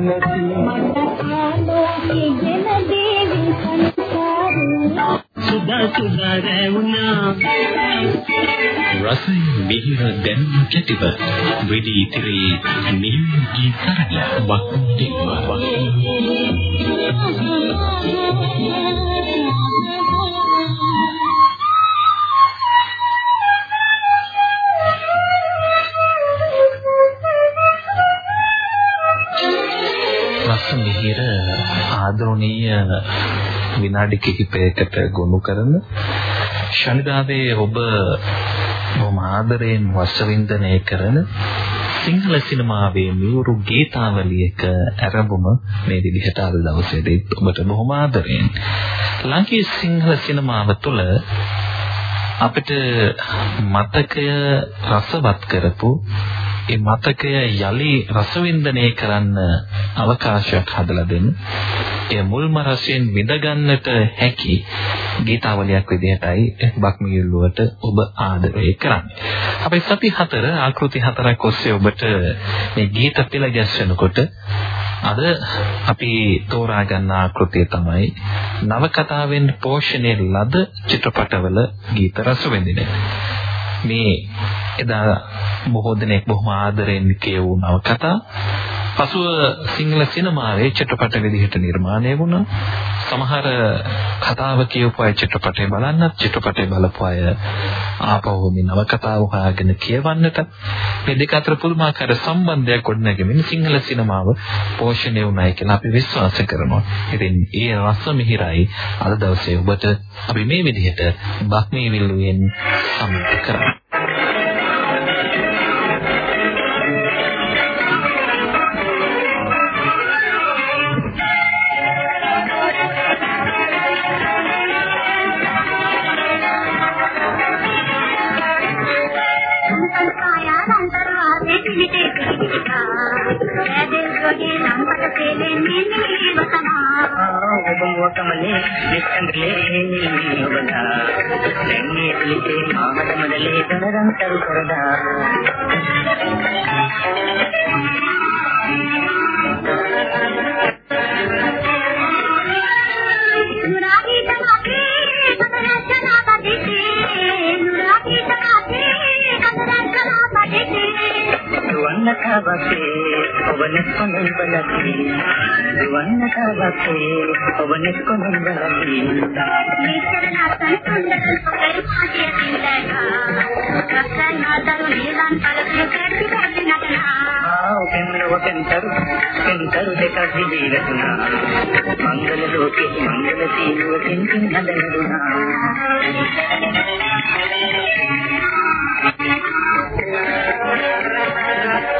නැති මට ආලෝකේ ගෙන දේවි සංසාරේ සුදා සුදා රැවුනා රසය මිහිර දැනුම කැටිව වෙඩි ඉතිරි නියුගී තරග වක්මුදෙව මිහිර ආදරණීය විනාඩි කිහිපයකට ගොනු කරන ශනිදාවේ ඔබ බොහොම ආදරයෙන් වශවින්දනය කරන සිංහල සිනමාවේ මියුරු ගීතාවලියක ආරම්භම මේ විදිහට අද දවසේදී ඔබට බොහොම ආදරයෙන් ලංකේ සිංහල සිනමාව තුළ අපිට මතකය රසවත් කරපු ඒ මතකය යලි රසවින්දනය කරන්න අවකාශයක් හදලා දෙන්න. ඒ මුල්ම රසයෙන් විඳ ගන්නට හැකි ගීතාවලියක් විදිහටයි බක්මියුල්ලුවට ඔබ ආදරය කරන්නේ. අපි සති හතර ආකෘති හතරක් ඔස්සේ ඔබට මේ ගීත පෙළ ගැස්වෙනකොට අද අපි තෝරා ගන්න ආකෘතිය තමයි නවකතාවෙන් පෝෂණය ලද චිත්‍රපටවල ගීත රස විඳින. මේ එදා බොහෝ දෙනෙක් බොහොම ආදරෙන් කියවූ නවකතා පසුව සිංහල සිනමාවේ චිත්‍රපට විදිහට නිර්මාණය වුණා. සමහර කතාව කියවපු අය චිත්‍රපටය බලන්නත් චිත්‍රපටය බලපු අය ආපහු මේ නවකතාව හොයාගෙන කියවන්නට මේ දෙක අතර පුදුමාකාර සම්බන්ධයක් ගොඩනැගෙමින් සිංහල සිනමාව පෝෂණය වුණායි කියලා අපි විශ්වාස කරනවා. ඉතින් ඒ රස මිහිරයි අද දවසේ ඔබට අපි මේ විදිහට බක්මී විල්ලුවෙන් සම්පූර්ණ කරන්නේ. කමලේ නිස්සංගලේ ඔබලා දැන් මේ පිළිතේ මාමත මඩලේ දනරම් කරු ඔබ නැත්නම් මම බලන්නේ දුවන්න කාවත්තේ ඔබ නැත්නම් මම බලන්නේ මේකෙන් අතන් සොඳකන් පොකරි පාටිය දින්දා රක්කන් හදරු ඊළන් පළතුරු කැටි කැටි නටනා ආ ඔබෙන් ඔබෙන්තර කෙන්තර දෙකක් දිවිලතුනා මංගල ලෝකේ මංගල සීලුවකින් කින් හදලුනා Thank you.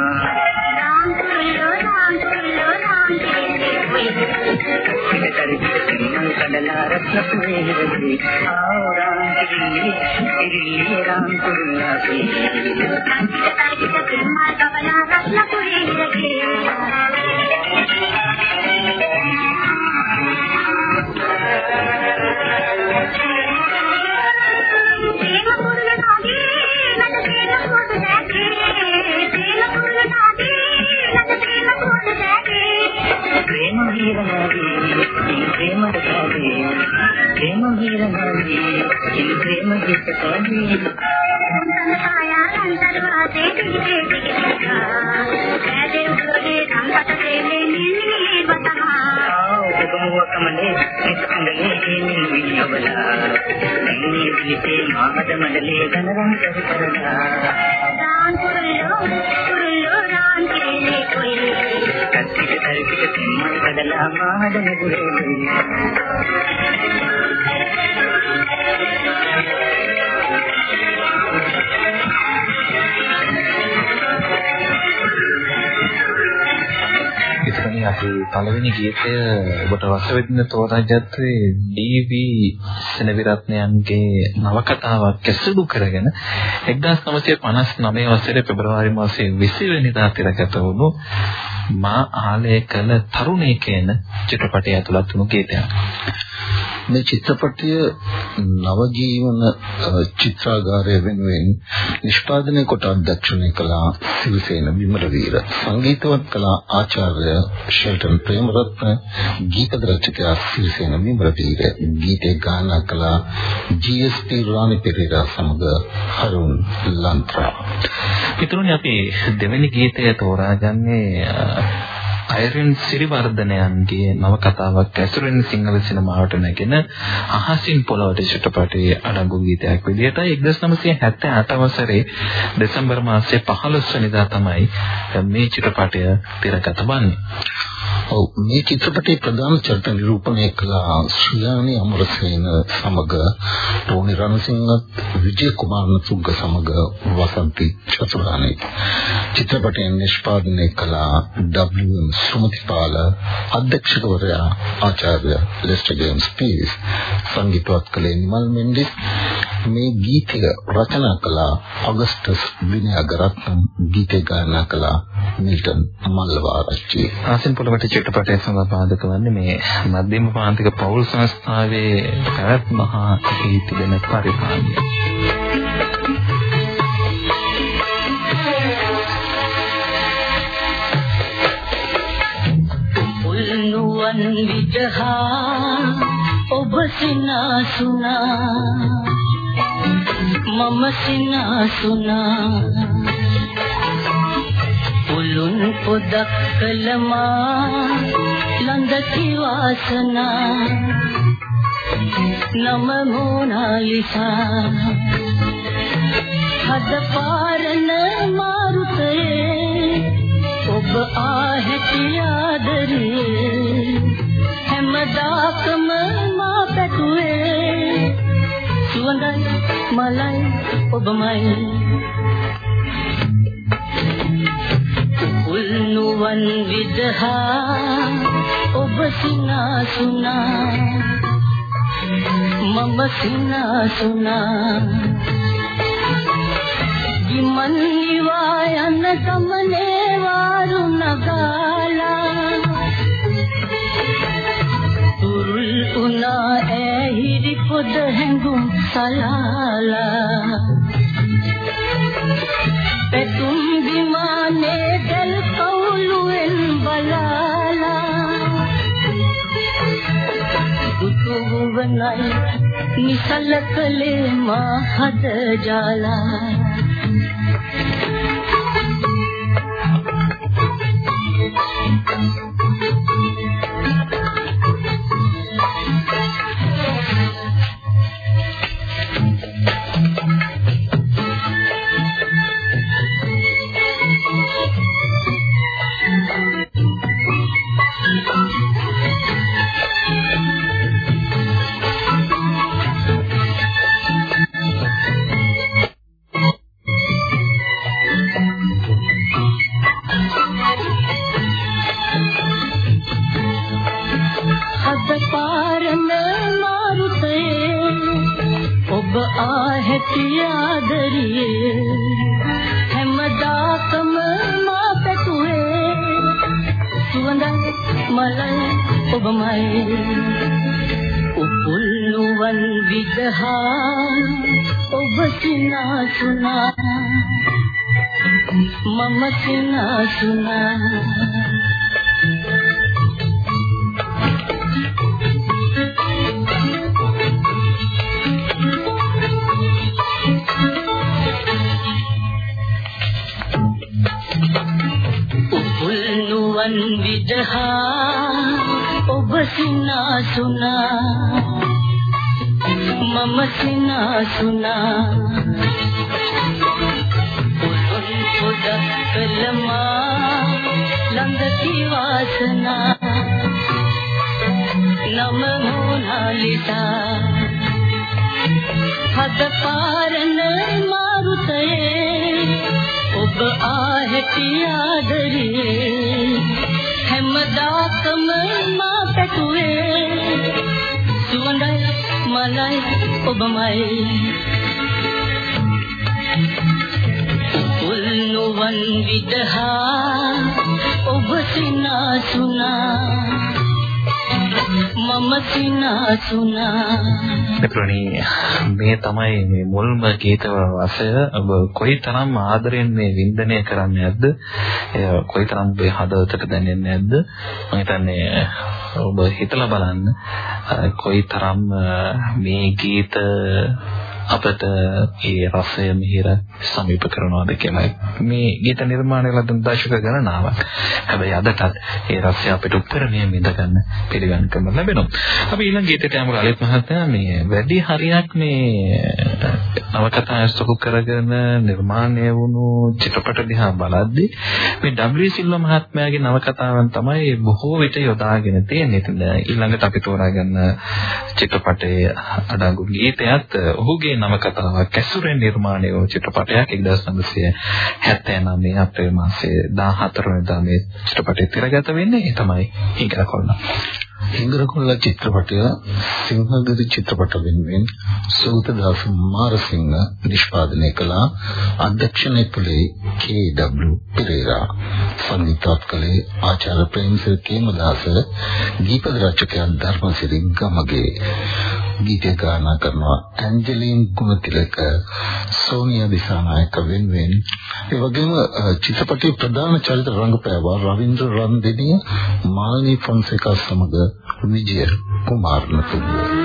කරකිනම් කඩලා රත්නපේ හිරදී ආවරාන් කිරිලි කිරිලි රාම් කුරුණාපේ කරකිනම් කඩලා රත්නපේ හිරදී మడలే గనరం కరుకరలా రాన్ పురుల్లో పురుల్లో రాన్ కేలే కొయిలే එතනදී අපි පළවෙනි ගීතය ඔබට රස වෙන්න තෝරාගත්තේ ඩීවි සෙනවිරත්නයන්ගේ නවකතාවක් ඇසුරු කරගෙන 1959 වසරේ පෙබරවාරි මාසයේ 20 වෙනිදා තිරගත වුණු මා ආලය කළ තරුණේ කියන චිත්‍රපටය ඇතුළත් වුණු ගීතයක්. මේ චිත්‍රපටය නවජීවන චිත්‍රාගාරය වෙනුවෙන් නිෂ්පාදනය කොට අධ්‍යක්ෂණය කළ සිරිසේන විමලවීර සංගීතවත් කළ ආචාර්ය ෂෙල්ටන් ප්‍රේමරත්න ගීත රචකයා සිරිසේන විමලවීර ගීතේ ගායනා කළ ජී.එස්.පී. රාණි පෙරේරා සමග හරුන් ලන්ත්‍රා. පිටුරුනි අපි දෙවෙනි ගීතය තෝරාගන්නේ අයරින් සිරිවර්ධනයන්ගේ නවකතාවක් ඇසුරෙන් සිංහල සිනමාවට නැගෙන අහසින් පොළවට චිත්‍රපටයේ අඩංගු ගීතයක් විදිහට 1978 වසරේ දෙසැම්බර් මාසයේ 15 වෙනිදා තමයි මේ චිත්‍රපටය තිරගත වන්නේ. ඔව් මේ චිත්‍රපටයේ ප්‍රධාන චරිත නිරූපණය කළ ශ්‍රියානි අමරසේන සමග ටෝනි රණසිංහත් විජය කුමාරනතුංග සමග වසන්ති චතුරානි චිත්‍රපටය නිෂ්පාදනය කළ W.M. සුමතිපාල අධ්‍යක්ෂකවරයා ආචාර්ය ලෙස්ටර් ජේම්ස් පීස් සංගීතවත් කළේ නිමල් මෙන්ඩිස් මේ ගීතය රචනා කළ අගස්ටස් විනයගරත්න ගීතය ගායනා කළ මිල්ටන් මල්ලවාරච්චි ආසින් පොළවට චිත්‍රපටය සඳහා පාදක වන්නේ මේ මධ්‍යම පාන්තික පෞල් සංස්ථාවේ පැවැත්ම හා එහි තිබෙන පරිපාලනය. උල්නුවන් විදහා ඔබ සිනාසුනා මම සිනාසුනා උලුන් පොදක් කළමා ළඟ කිවාසනා. නම මොනාලිසා. හද පාරන මාරුතේ ඔබ ආහැටි ආදරේ හැමදාකම මා පැතුවේ. සුවඳයි මලයි ඔබමයි. උල්නුවන් විදහා ඔබ සිනාසුනා මම සිනාසුනා ගිමන් නිවා යන ගමනේ වාරු නගාලා තුරුල් උනා ඇහිරි පොද හැඟුම් සලාලා පැතුම් විමානේ දැල් කවුලුවෙන් බලාලා උතුවනයි නිසලකලේ මා හද ජාලා ආදරේ හැමදාකම මා පැතුවේ. සුවඳයි මලයි ඔබමයි. උල්නුවන් විදහා ඔබ සිනාසුනා මම සිනාසුනා මිත්‍රණී මේ තමයි මේ මුල්ම ගීත රසය ඔබ කොයිතරම් ආදරෙන් මේ වින්දනය කරන්නේ නැද්ද? එය කොයිතරම් ඔබේ හදවතට දැනෙන්නේ නැද්ද? මම හිතන්නේ ඔබ හිතලා බලන්න කොයිතරම් මේ ගීත අපට ඒ රසය මිහිර සමීප කරනවාද කියලා මේ ගීත නිර්මාණය ලද දශක ගණනාවක්. හැබැයි අදටත් ඒ රසය අපිට උත්තරණිය මිදගන්න පිළිගන්න කරන ලැබෙනවා. අපි ඊළඟ ගීතයට යමු ලලිත් මහත්තයා මේ වැඩි හරියක් මේ නවකතා අස්තක කරගෙන නිර්මාණය වුණු චිත්‍රපට දිහා බලද්දී මේ W සිල්වා මහත්මයාගේ නවකතාවන් තමයි බොහෝ විට යොදාගෙන තියෙන්නේ. ඊළඟට අපි තෝරාගන්න චිත්‍රපටයේ අඩංගු ගීතයත් ඔහුගේ නවකතාවක් ඇසුරෙන් නිර්මාණය වූ චිත්‍රපටයක් 1979 අප්‍රේල් මාසයේ 14 වෙනිදා මේ චිත්‍රපටය තිරගත වෙන්නේ. ඒ තමයි හිඟරකොල්ල. හිඟරකොල්ල චිත්‍රපටය සිංහගිරි චිත්‍රපට වෙනුවෙන් සූතදාස මාරසිංහ නිෂ්පාදනය කළ. අධ්‍යක්ෂණය කළේ කේ.ඩබ්ලිව් පෙරේරා. සංගීතවත් කළේ ආචාර්ය ප්‍රේමසිරි කේමදාස. දීපද රචකයන් ධර්මසිරි ගමගේ. ගීත ගායනා කරනවා ඇන්ජලින් ගුණතිලක සෝනියා දිසානායක වෙනුවෙන් ඒ වගේම චිත්‍රපටයේ ප්‍රධාන චරිත රංගපෑවා රවීන්ද්‍ර රන්දෙනිය මාල්නී ෆොන්සේකා සමග විජය කුමාරනතුංග.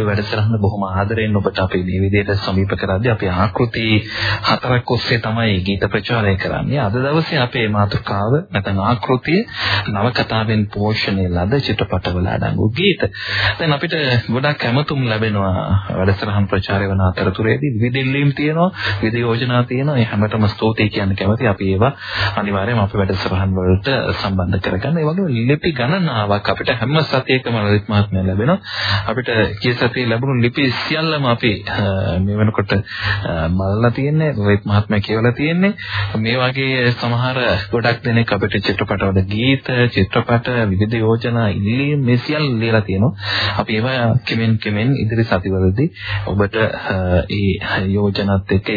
බක්මිල්ල වැඩසටහන බොහොම ආදරෙන් ඔබට අපි මේ විදිහට සමීප කරද්දී අපි ආකෘති හතරක් ඔස්සේ තමයි ගීත ප්‍රචාරය කරන්නේ. අද දවසේ අපේ මාතෘකාව නැත්නම් ආකෘතිය නවකතාවෙන් පෝෂණය ලද චිත්‍රපටවල අඩංගු ගීත. දැන් අපිට ගොඩක් කැමතුම් ලැබෙනවා වැඩසටහන් ප්‍රචාරය වන අතරතුරේදී විවිධ ඉල්ලීම් තියෙනවා, විවිධ යෝජනා තියෙනවා. ඒ හැමතෙම ස්තුතියි කියන්න කැමති. අපි ඒවා අනිවාර්යයෙන්ම අපේ වැඩසටහන් වලට සම්බන්ධ කරගන්න. ඒ වගේම ලිපි ගණනාවක් අපිට හැම සතියකම ලලිත් මහත්මයා ලැබෙනවා. අපිට කී සතියේ ලැබුණු ලිපි සියල්ලම අපි මේ වෙනකොට බලලා තියෙන්නේ ලලිත් මහත්මයා කියවලා තියෙන්නේ. මේ වගේ සමහර ගොඩක් දෙනෙක් අපිට චිත්‍රපටවල ගීත, චිත්‍රපට, විවිධ යෝජනා ඉල්ලීම් මේ සියල්ල ලියලා තියෙනවා. අපි ඒවා කෙමෙන් කෙමෙන් ඉදිරි සතිවලදී ඔබට ඒ යෝජනාත් එක්ක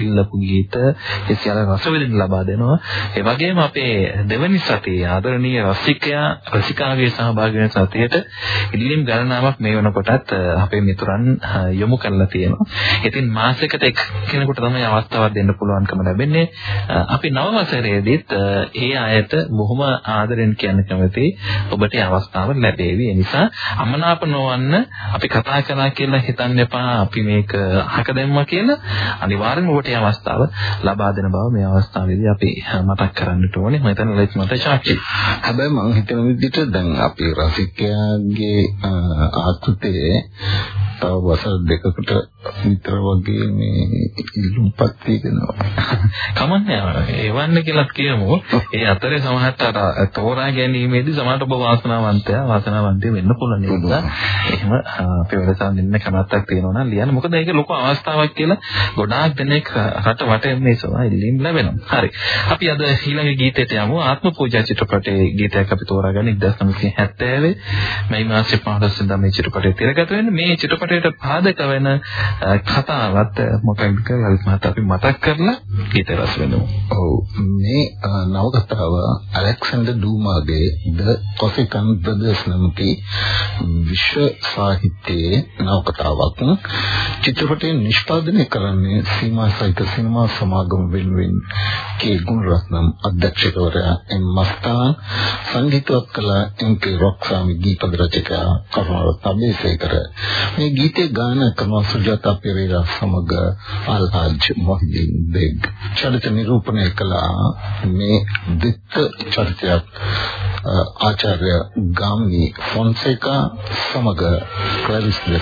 ඉල්ලපු ගීත ඒ සියල්ල රස විඳින්න ලබා දෙනවා. ඒ වගේම අපේ දෙවනි සතියේ ආදරණීය රසිකයා රසිකාගේ සහභාගී වෙන සතියට ඉල්ලීම් ගණනාවක් මේ වෙනකොටත් අපේ මිතුරන් යොමු කරලා තියෙනවා. ඉතින් මාසයකට එක් කෙනෙකුට තමයි අවස්ථාවක් දෙන්න පුළුවන්කම ලැබෙන්නේ. අපි නව වසරේදීත් ඒ අයට බොහොම ආදරෙන් කියන්න කැමතියි ඔබට අවස්ථාව ලැබේවි. ඒ නිසා අමනාප නොවන්න අපි කතා කරා කියලා හිතන්න එපා. අපි මේක අහක දැම්මා කියලා අනිවාර්යෙන්ම ඔබට ඒ අවස්ථාව ලබා දෙන බව මේ අවස්ථාවේදී අපි මතක් කරන්නට ඕනේ. මම හිතන්නේ ලයිට් මට සාක්ෂි. හැබැයි මම හිතන විදිහට දැන් අපි රසිකයාගේ ආකෘතියේ තව වසර දෙකකට විතර වගේ මේ ඉල්ලුම්පත් තියෙනවා. කමන්නේ ඒවන්න කියලා කියමු. ඒ අතරේ සමහරට අර තෝරා ගැනීමේදී සමහරට ඔබ වාසනාවන්තයා වාසනාවන්තය වෙන්න පුළුවන් නේද? එහෙම අපි වැඩසටහන දෙන්න කැමැත්තක් තියෙනවා නම් ලියන්න. මොකද ඒක ලොකු අවස්ථාවක් කියලා ගොඩාක් දෙනෙක් රට වටේ මේ සවා ඉල්ලීම් ලැබෙනවා. හරි. අපි අද ඊළඟ ගීතයට යමු. ආත්ම පූජා චිත්‍රපටයේ ගීතයක් අපි තෝරාගන්නේ 1970 මේ මාසේ 15 වෙනිදා මේ චිත්‍රපටය තිරගත වෙන්නේ. මේ චිත්‍රපටයට පාදක වෙන කතාවත් මොකක්ද කියලා මට අපි මතක් කරලා ගීත රස වෙනවා. ඔව්. මේ නවකතාව ඇලෙක්සැන්ඩර් ඩූමාගේ The Corsican Brothers නමැති විශ්ව සාහිත්‍යයේ නවකතාවක්. චිත්‍රපටය නිෂ්පාදනය කරන්නේ සීමා සහිත සිනමා සමාගම වෙනුවෙන් කේ. ගුණරත්නම් අධ්‍යක්ෂකවරයා එම්. මස්තාන් සංගීතවත් කළ එම්. කේ. රොක්සාමි ගීත රචකයා කරුණාරත්න අබේසේකර. මේ ගීතේ ගායනා කරන සුජාතා පෙරේරා සමග අල්හාජ් මොහිදින් බෙග් චරිත නිරූපණය කළ. මේ දිත්ත චරිතයක් ආචාර්ය ගාම්නි ෆොන්සේකා සමග ක්ලැරිස් ද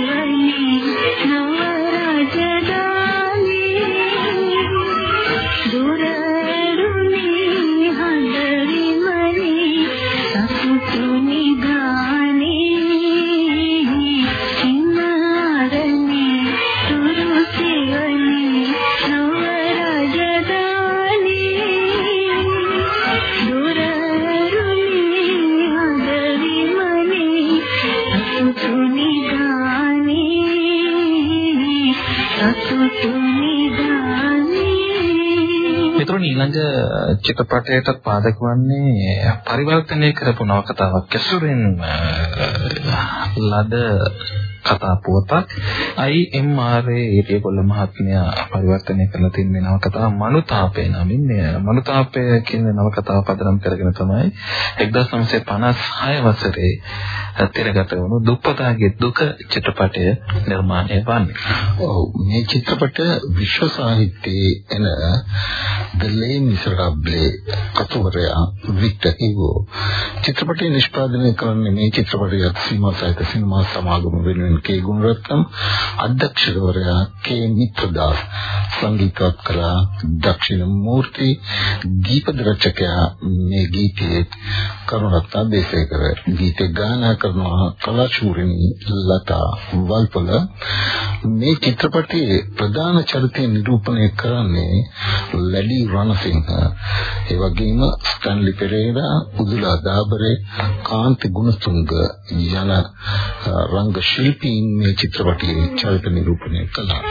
ಮಾಡಿ චිත්‍රපටයට පාදක වන්නේ පරිවර්තනය කරපු නවකතාවක්. ඇසුරෙන් ලද කතා පුවතක් IMRA ඉරියකොල්ල මහත්මයා පරිවර්තනය කරලා තියෙන නවකතාව මනුතාපය නමින්. මනුතාපය කියන නවකතාව පදනම් කරගෙන තමයි 1956 වසරේ තිරගත වුණු දුප්පතාගේ දුක චිත්‍රපටය නිර්මාණය වන්නේ. ඔව් මේ චිත්‍රපට විශ්ව සාහිත්‍යයේ එන The Les Miserables කතුවරයා වික්ටර් හිගෝ චිත්‍රපටය නිෂ්පාදනය කරන්නේ මේ චිත්‍රපටයත් සීමා සහිත සිනමා සමාගම වෙනුවෙන් කේ ගුණරත්නම් අධ්‍යක්ෂකවරයා කේ මිත්‍රදාස් සංගීතවත් කලා දක්ෂිණ මූර්ති දීපද රචකයා මේ ගීතයේ කරුණරත්න දේශේකර ගීතේ ගායනා කරනවා. කලාශූරිනී ලතා වල්පල. මේ චිත්‍රපටයේ ප්‍රධාන චරිතය නිරූපණය කරන්නේ ලැඩි රණසිංහ. ඒ වගේම ස්ටැන්ලි පෙරේරා උදුලා දාබරේ කාන්ති ගුණතුංග යන රංග ශිල්පීන් මේ චිත්‍රපටයේ චරිත නිරූපණය කළා.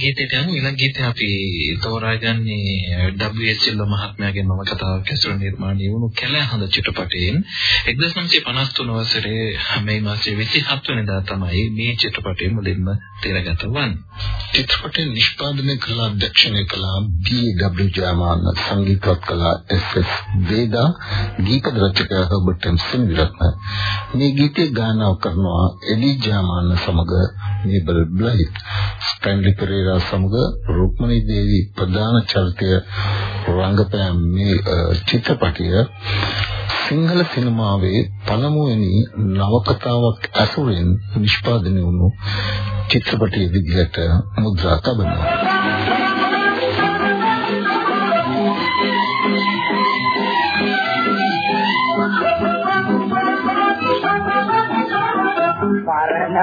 ගීතයට යමු ඊළඟ ගීතය අපි තෝරාගන්නේ W.S. සිල්වා මහත්මයාගේ නව කතාවක් ඇසුරු නිර්මාණය වුණු කැලෑහඳ චිත්‍රපටයෙන් 1953 වසරේ මේ මාසයේ 27 වෙනිදා තමයි මේ චිත්‍රපටය මුලින්ම තිරගත වන්නේ. චිත්‍රපටය නිෂ්පාදනය කළ අධ්‍යක්ෂණය කළ B.W. ජයමාන සංගීතවත් කළ S.S. වේදා ගීත රචකයා හර්බර්ට් එම් සින්විරත්න මේ ගීතය ගායනා කරනවා එලි ජයමාන සමග මේබල් බ්ලයිත් ස්ටැන්ලි පෙරේරා සමග රුක්මනී දේවී ප්‍රධාන චරිතය රංගපෑම් මේ චිත්‍රපටය සිංහල සිනමාවේ පළමුවෙනි නවකතාවක් ඇසුරෙන් නිෂ්පාදනය වුණු චිත්‍රපටයේ විදිහට මුද්‍රා තබනවා.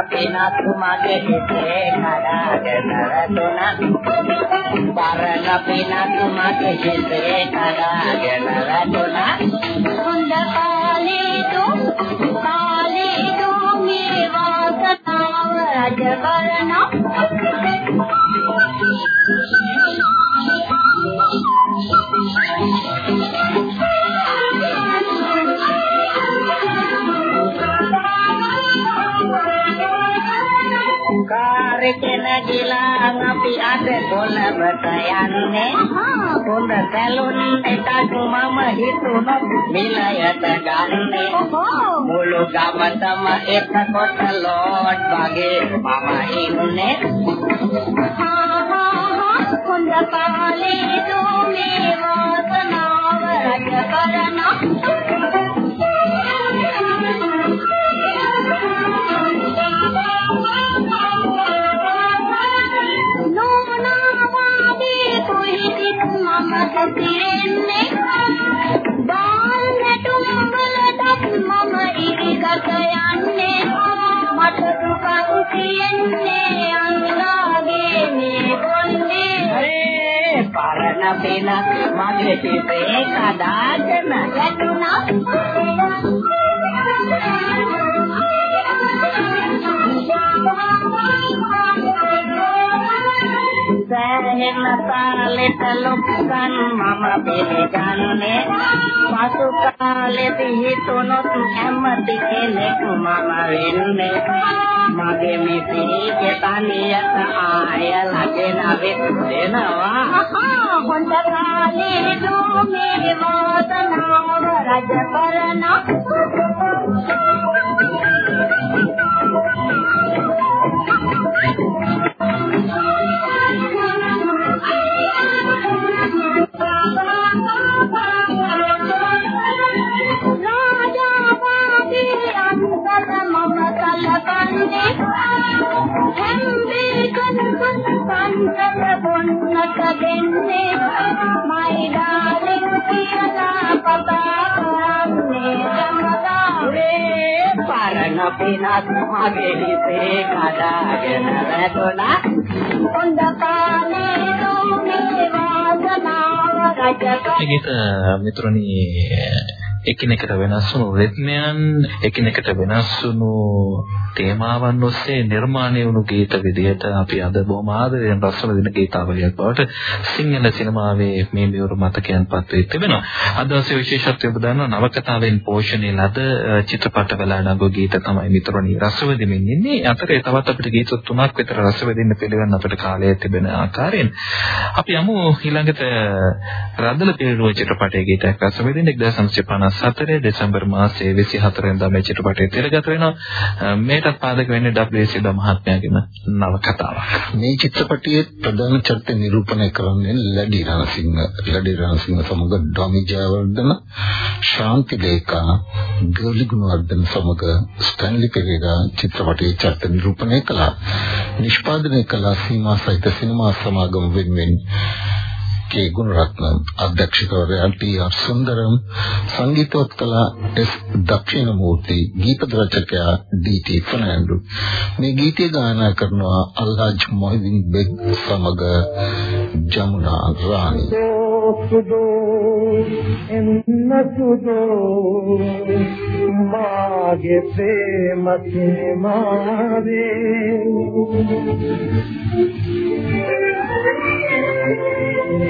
පිනත් මගේ හිතේ කඩාගෙන වැටුණා පරණ පිනත් මගේ හිතේ කඩාගෙන වැටුණා හොඳ කාලේ දු කාලේ දු මේ වාසනාව රජ කරන කාරේ නැගිලා අපි අද කොළඹට යන්නේ හොඳ සැලුන් එකක් මම හිතුණොත් මිලයට ගන්නේ මුළු ගමතම එක කොට ලෝඩ් වගේ මම ඉන්නේ හොඳ කාලේ දුමේ වාසනාව රජ කරනා මගේ තිබේ කදාගෙන ගැටුණා සෑහෙන තාලෙට ලොක්කන් මම පිළිගන්නේ පසු කාලෙදි හිතුනොත් හැමති කෙනෙක් මම වෙන්නේ මගේ මිසීගේ තනියට ආය ලගෙන වෙනවා හොඳ කාලේ දුමේ වාසනාව රජ කරන පන්සල බොන්නට දෙන්නේ my darling කියලා පතා කරන්නේ සමදාවේ පරණ පිනත් මගේ හිතේ කඩාගෙන වැටුණා. හොඳ කාලේ දුමේ වාසනාව රජක මිතුරනි එකිනෙකට වෙනස් වුණු රිද්මයන් එකිනෙකට වෙනස් වුණු තේමාවන් ඔස්සේ නිර්මාණය වුණු ගීත විදිහට අපි අද බොහොම ආදරයෙන් රසන දින ගීතාවලියක් බවට සිංහල සිනමාවේ මේ මෙවරු මතකයන්පත් වී තිබෙනවා. අද දවසේ විශේෂත්වය ඔබ දන්නා නවකතාවෙන් පෝෂණය ලද චිත්‍රපටවල අඩංගු ගීත තමයි මිතුරනි රසවිඳින්න ඉන්නේ. අතරේ තවත් අපිට ගීත තුනක් විතර රසවිඳින්න පිළිවන් අපිට කාලය තිබෙන ආකාරයෙන් අපි යමු ඊළඟට රදල පෙරළුව චිත්‍රපටයේ ගීතයක් රසවිඳින්න 1950 2014 දෙසැම්බර් මාසයේ 24 වෙනිදා මේ චිත්‍රපටය තිරගත වෙනවා. මේකට පාදක වෙන්නේ WC ද මහත්මයාගේම නවකතාවක්. මේ චිත්‍රපටයේ ප්‍රධාන චරිත නිරූපණය කරන්නේ ලඩි රණසිංහ. ලඩි රණසිංහ සමග ඩොමි ජයවර්ධන, ශාන්ති ලේකා, ගර්ලි ගුණවර්ධන සමග ස්ටැන්ලි පෙරේරා චිත්‍රපටයේ චරිත නිරූපණය කළා. නිෂ්පාදනය කළ සීමා සහිත සිනමා සමාගම වෙනුවෙන් කේ ගුණරත්න අධ්‍යක්ෂකවරයා ටී.ආර්. සුන්දරම් සංගීතවත් කලා එස්. දක්ෂිණමූර්ති ගීත රචකයා ඩී.ටී. ෆර්නැන්ඩු මේ ගීතය ගායනා කරනවා අල්හාජ් මොහිදින් බෙග් සමග ජමුනා රාණි එන්නසුදෝ මාගේ ප්‍රේමසේ මාවේ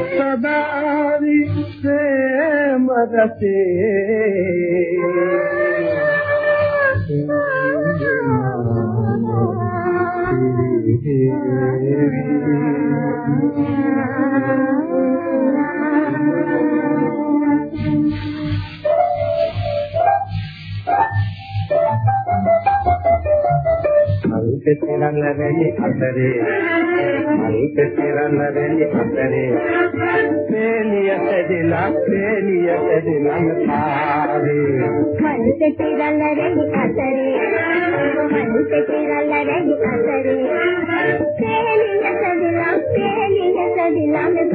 සදාවි ප්‍රේම රසේ අල්පේ තරංග වැඩි අතරේ ඒක තිරන්න වෙන්නේ අතරේ පේලිය සැදිලා පේලිය සැදිලා පාවේ මනස තිරල්ල රැඳි අතරේ මනස තිරල්ල රැඳි අතරේ පේලිය සැදිලා පේලිය සැදිලා මේ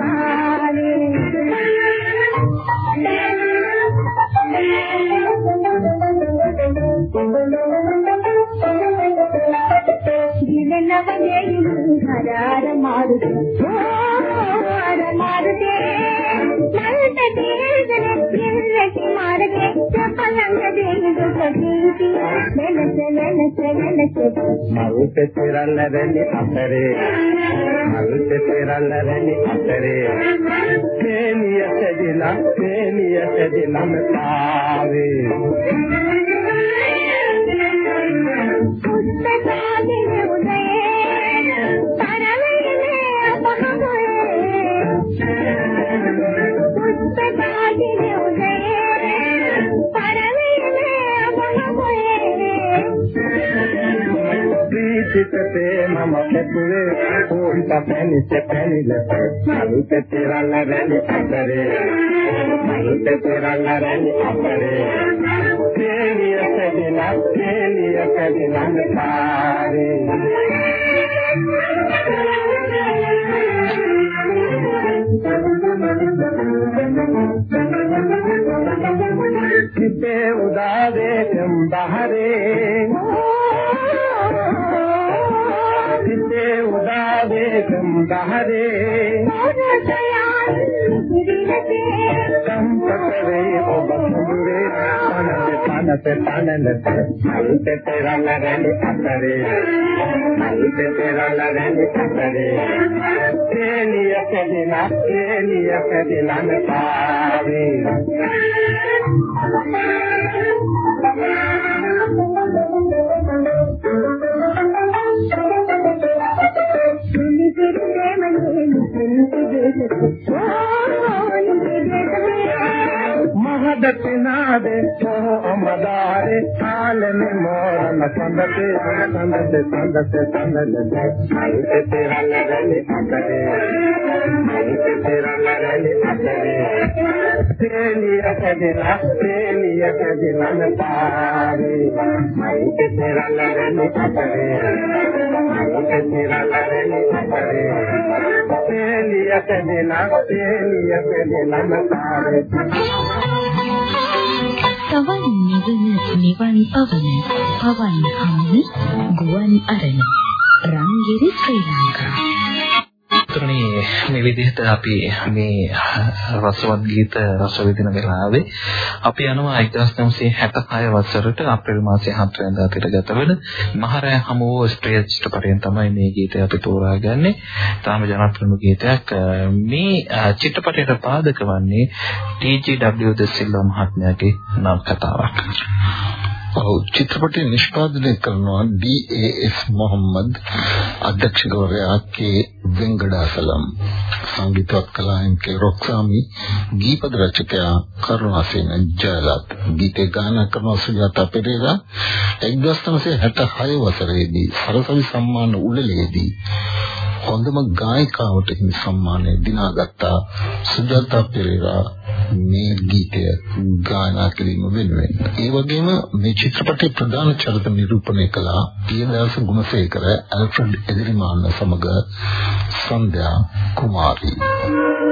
දිනනව දෙයින් నవజయము హరార మారుతి హర మారుతే నల్తతే జనత్యరతి మారుతే చపలంగ దేవుడు ప్రకీర్తి నెలస నెలస ප්‍රීතිතේ මම කැපුවේ. ඕන්ට පැනිස පැනිලට මල්ප තිරන්න වෙන්නේ අතරේ. මල්ප තිරන්න වෙන්නේ අතරේ. පේලිය සැදිලා පේලිය සැදිලා පාවේ කිපේ උදාවේ කම්බහරේ කිපේ උදාවේ කම්බහරේ කම්පතරේ ඔබ සුදුරේ පනසේ පනසේ පනනත? මල්පේ තෙරන්න රැඳි අතරේ. මල්පේ තෙරන්න රැඳි අතරේ. තේලිය කැදිනා තේලිය කැදිනා संदति नादे तो मदारे ताल में मोर न संदति संदति संदति संदल दे ते तेरा लगले अतरे ते तेरा लगले अतरे तेली अकदिला तेली अकदिला न पारे ते तेरा लगले अतरे ते तेरा लगले अतरे तेली अकदिला तेली अकदिला न पारे සවන් නිවන නිවන් පවන පවන් හමුන ගුවන් අරණ රංගිරි ශ්‍රී ලංකා. තුනේ මේ විදිහට අපි මේ රසවත් ගීත රස විඳින වෙලාවේ අපි යනවා 1966 වසරට අප්‍රේල් මාසයේ 7 වෙනිදා තිරගත වෙන මහරෑ හමුවෝ ස්ට්‍රේජ් චිත්‍රපටයෙන් තමයි මේ ගීතය අපි තෝරාගන්නේ. තාම ජනප්‍රිය ගීතයක්. මේ චිත්‍රපටයට පාදක වන්නේ ටී.ජී.ඩබ්ලිව් ද සිල්වා මහත්මයාගේ නම් කතාවක්. ඔව් චිත්‍රපටය නිෂ්පාදනය කරනවා ඩී.ඒ.එස්. මොහම්මද් අධ්‍යක්ෂකවරයා කේ වෙංගඩාසලම් සංගීතවත් කලායන් කේ රොක්සාමි ගීපද රචකයා කරුණාසේන ජයලත්. ගීතේ ගායනා කරන සුජාතා පෙරේරා 1966 වසරේදී සරසවි සම්මාන උළෙලේදී හොඳම ගායිකාවට හිමි සම්මානය දිනාගත්ත. සුජාතා පෙරේරා මේ ගීතය ගායනා කිරීම වෙනුවෙන්. ඒ වගේම මේ චිත්‍රපටයේ ප්‍රධාන චරිත නිරූපණය කළ පියදාස ගුණසේකර ඇල්ෆ්‍රඩ් එදිරිමාන්න සමග සන්ධ්‍යා කුමාරී.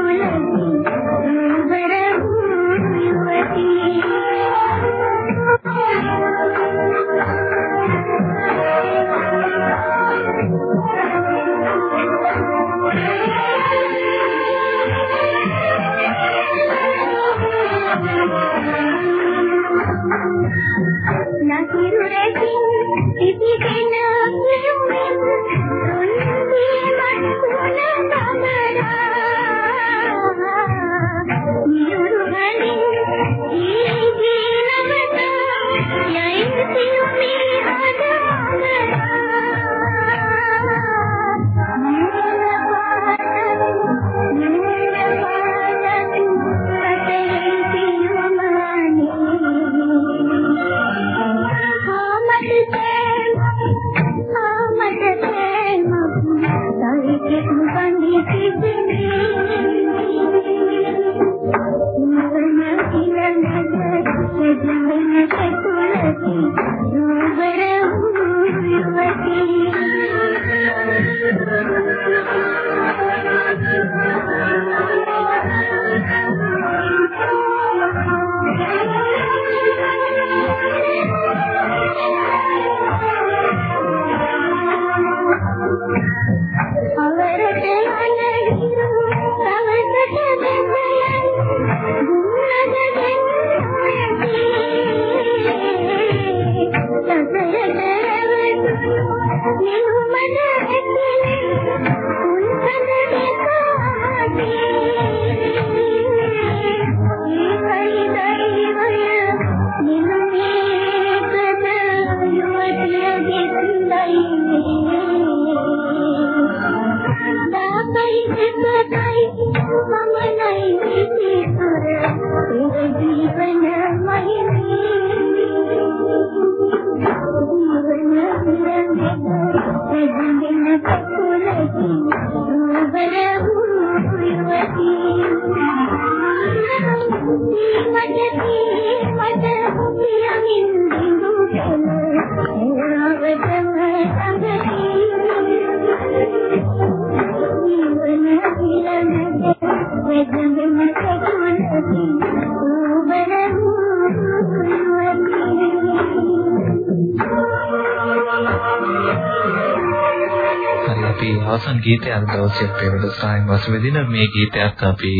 හරි අපි අවසන් ගීතය අද දවසේ අපේ වැඩසටහනින් වසවෙදින මේ ගීතයක් අපි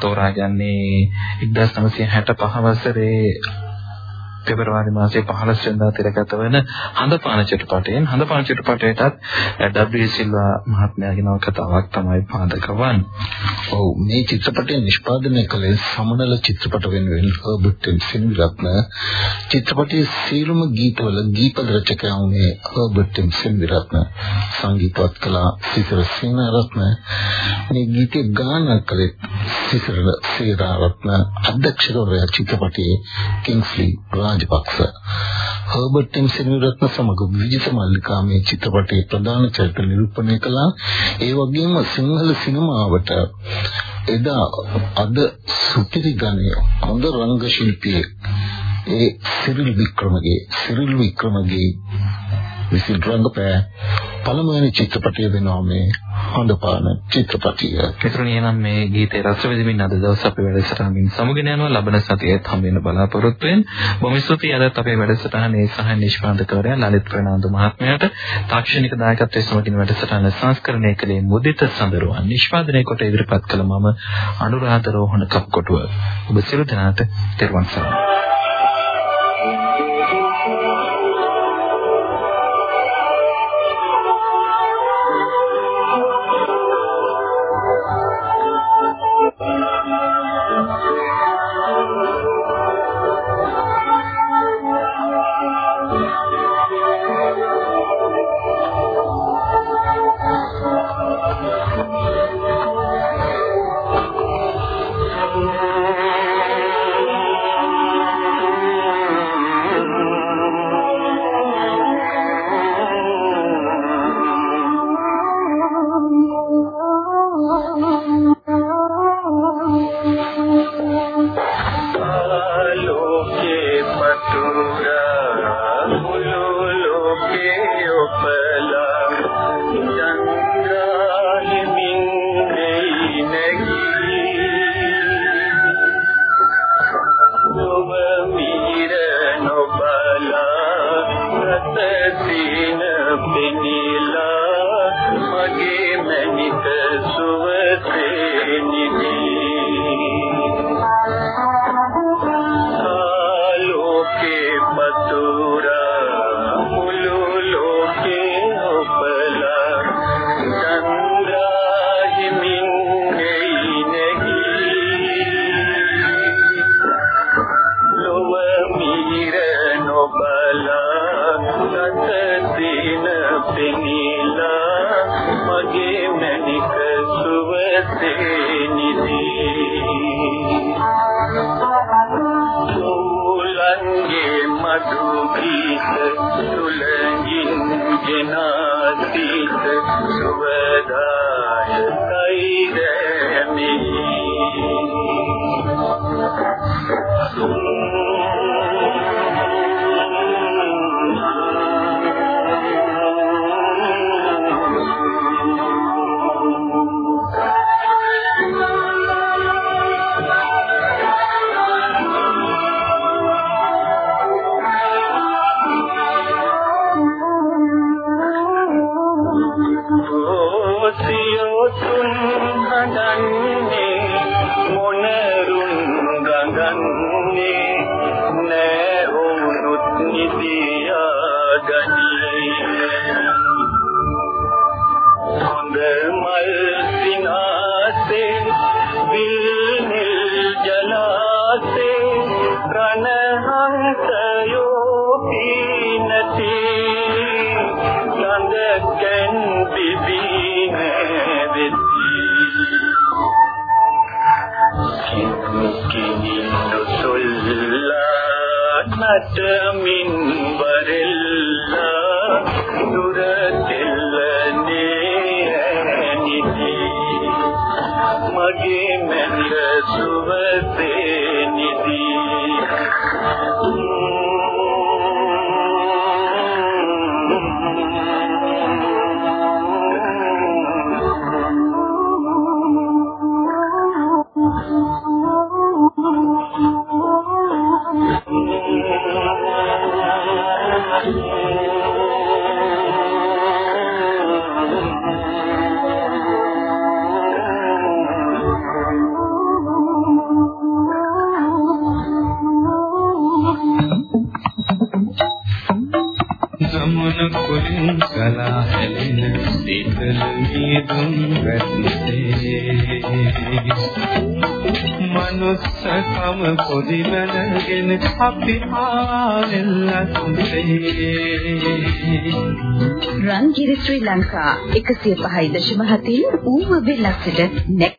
තෝරාගන්නේ 1965 වසරේ පෙබරවාරි මාසයේ 15 වෙනිදා තිරගත වන හඳපාන චිත්‍රපටයෙන්. හඳපාන චිත්‍රපටයටත් W සිල්වා මහත්මයාගේ නවකතාවක් තමයි පාදක වන්නේ. ඔව් මේ චිත්‍රපටය නිෂ්පාදනය කළේ සමනල චිත්‍රපට වෙනුවෙන් හර්බර්ට් ටෙම්සන් විරත්න. චිත්‍රපටයේ සියලුම ගීතවල ගීපද රචකයා වුණේ හර්බර්ට් ටෙම්සන් විරත්න. සංගීතවත් කළා සිසිර සේනාරත්න. මේ ගීතය ගායනා කළේ සිසිර සේනාරත්න අධ්‍යක්ෂකවරයා චිත්‍රපටයේ කිංස්ලි රාජපක්ෂ හර්බර්ට් ටෙම්සන් විරත්න සමග විජිත මල්ලිකා මේ චිත්‍රපටයේ ප්‍රධාන චරිත නිරූපණය කළා. ඒ වගේම සිංහල සිනමාවට එදා අද සුපිරි ගණය හොඳ රංග ශිල්පියෙක්. ඒ සිරිල් වික්‍රමගේ සිරිල් වික්‍රමගේ විසින් රංගපෑ පළමුවෙනි චිත්‍රපටය වෙනවා මේ හොඳපාන චිත්‍රපටිය. මිතුරුනි එනම් මේ ගීතේ රස විඳින්න අද දවස් අපේ වැඩසටහනින් සමුගෙන යනවා ලබන සතියේත් හම් වෙන බලාපොරොත්තු වෙන. බොහොම ස්තුතියි අදත් අපේ වැඩසටහනේ සහ නිෂ්පාදකවරයා ලලිත් ප්‍රනාන්දු මහත්මයාට තාක්ෂණික දායකත්වයේ සමගින් වැඩසටහන සංස්කරණය කළේ මුදිත සඳරුවන් නිෂ්පාදනය කොට ඉදිරිපත් කළ මම අනුරාධ රෝහණ කප්කොටුව. ඔබ සියලු දෙනාට තෙරුවන් සරණයි. මගේ මනස සුවසේ නිදී. ගම පොදිමනගෙන අපි ආවෙල්ලන්නේ රන්ගිරි ශ්‍රී ලංකා 105.7 ඌම බෙල්ලක්ෂට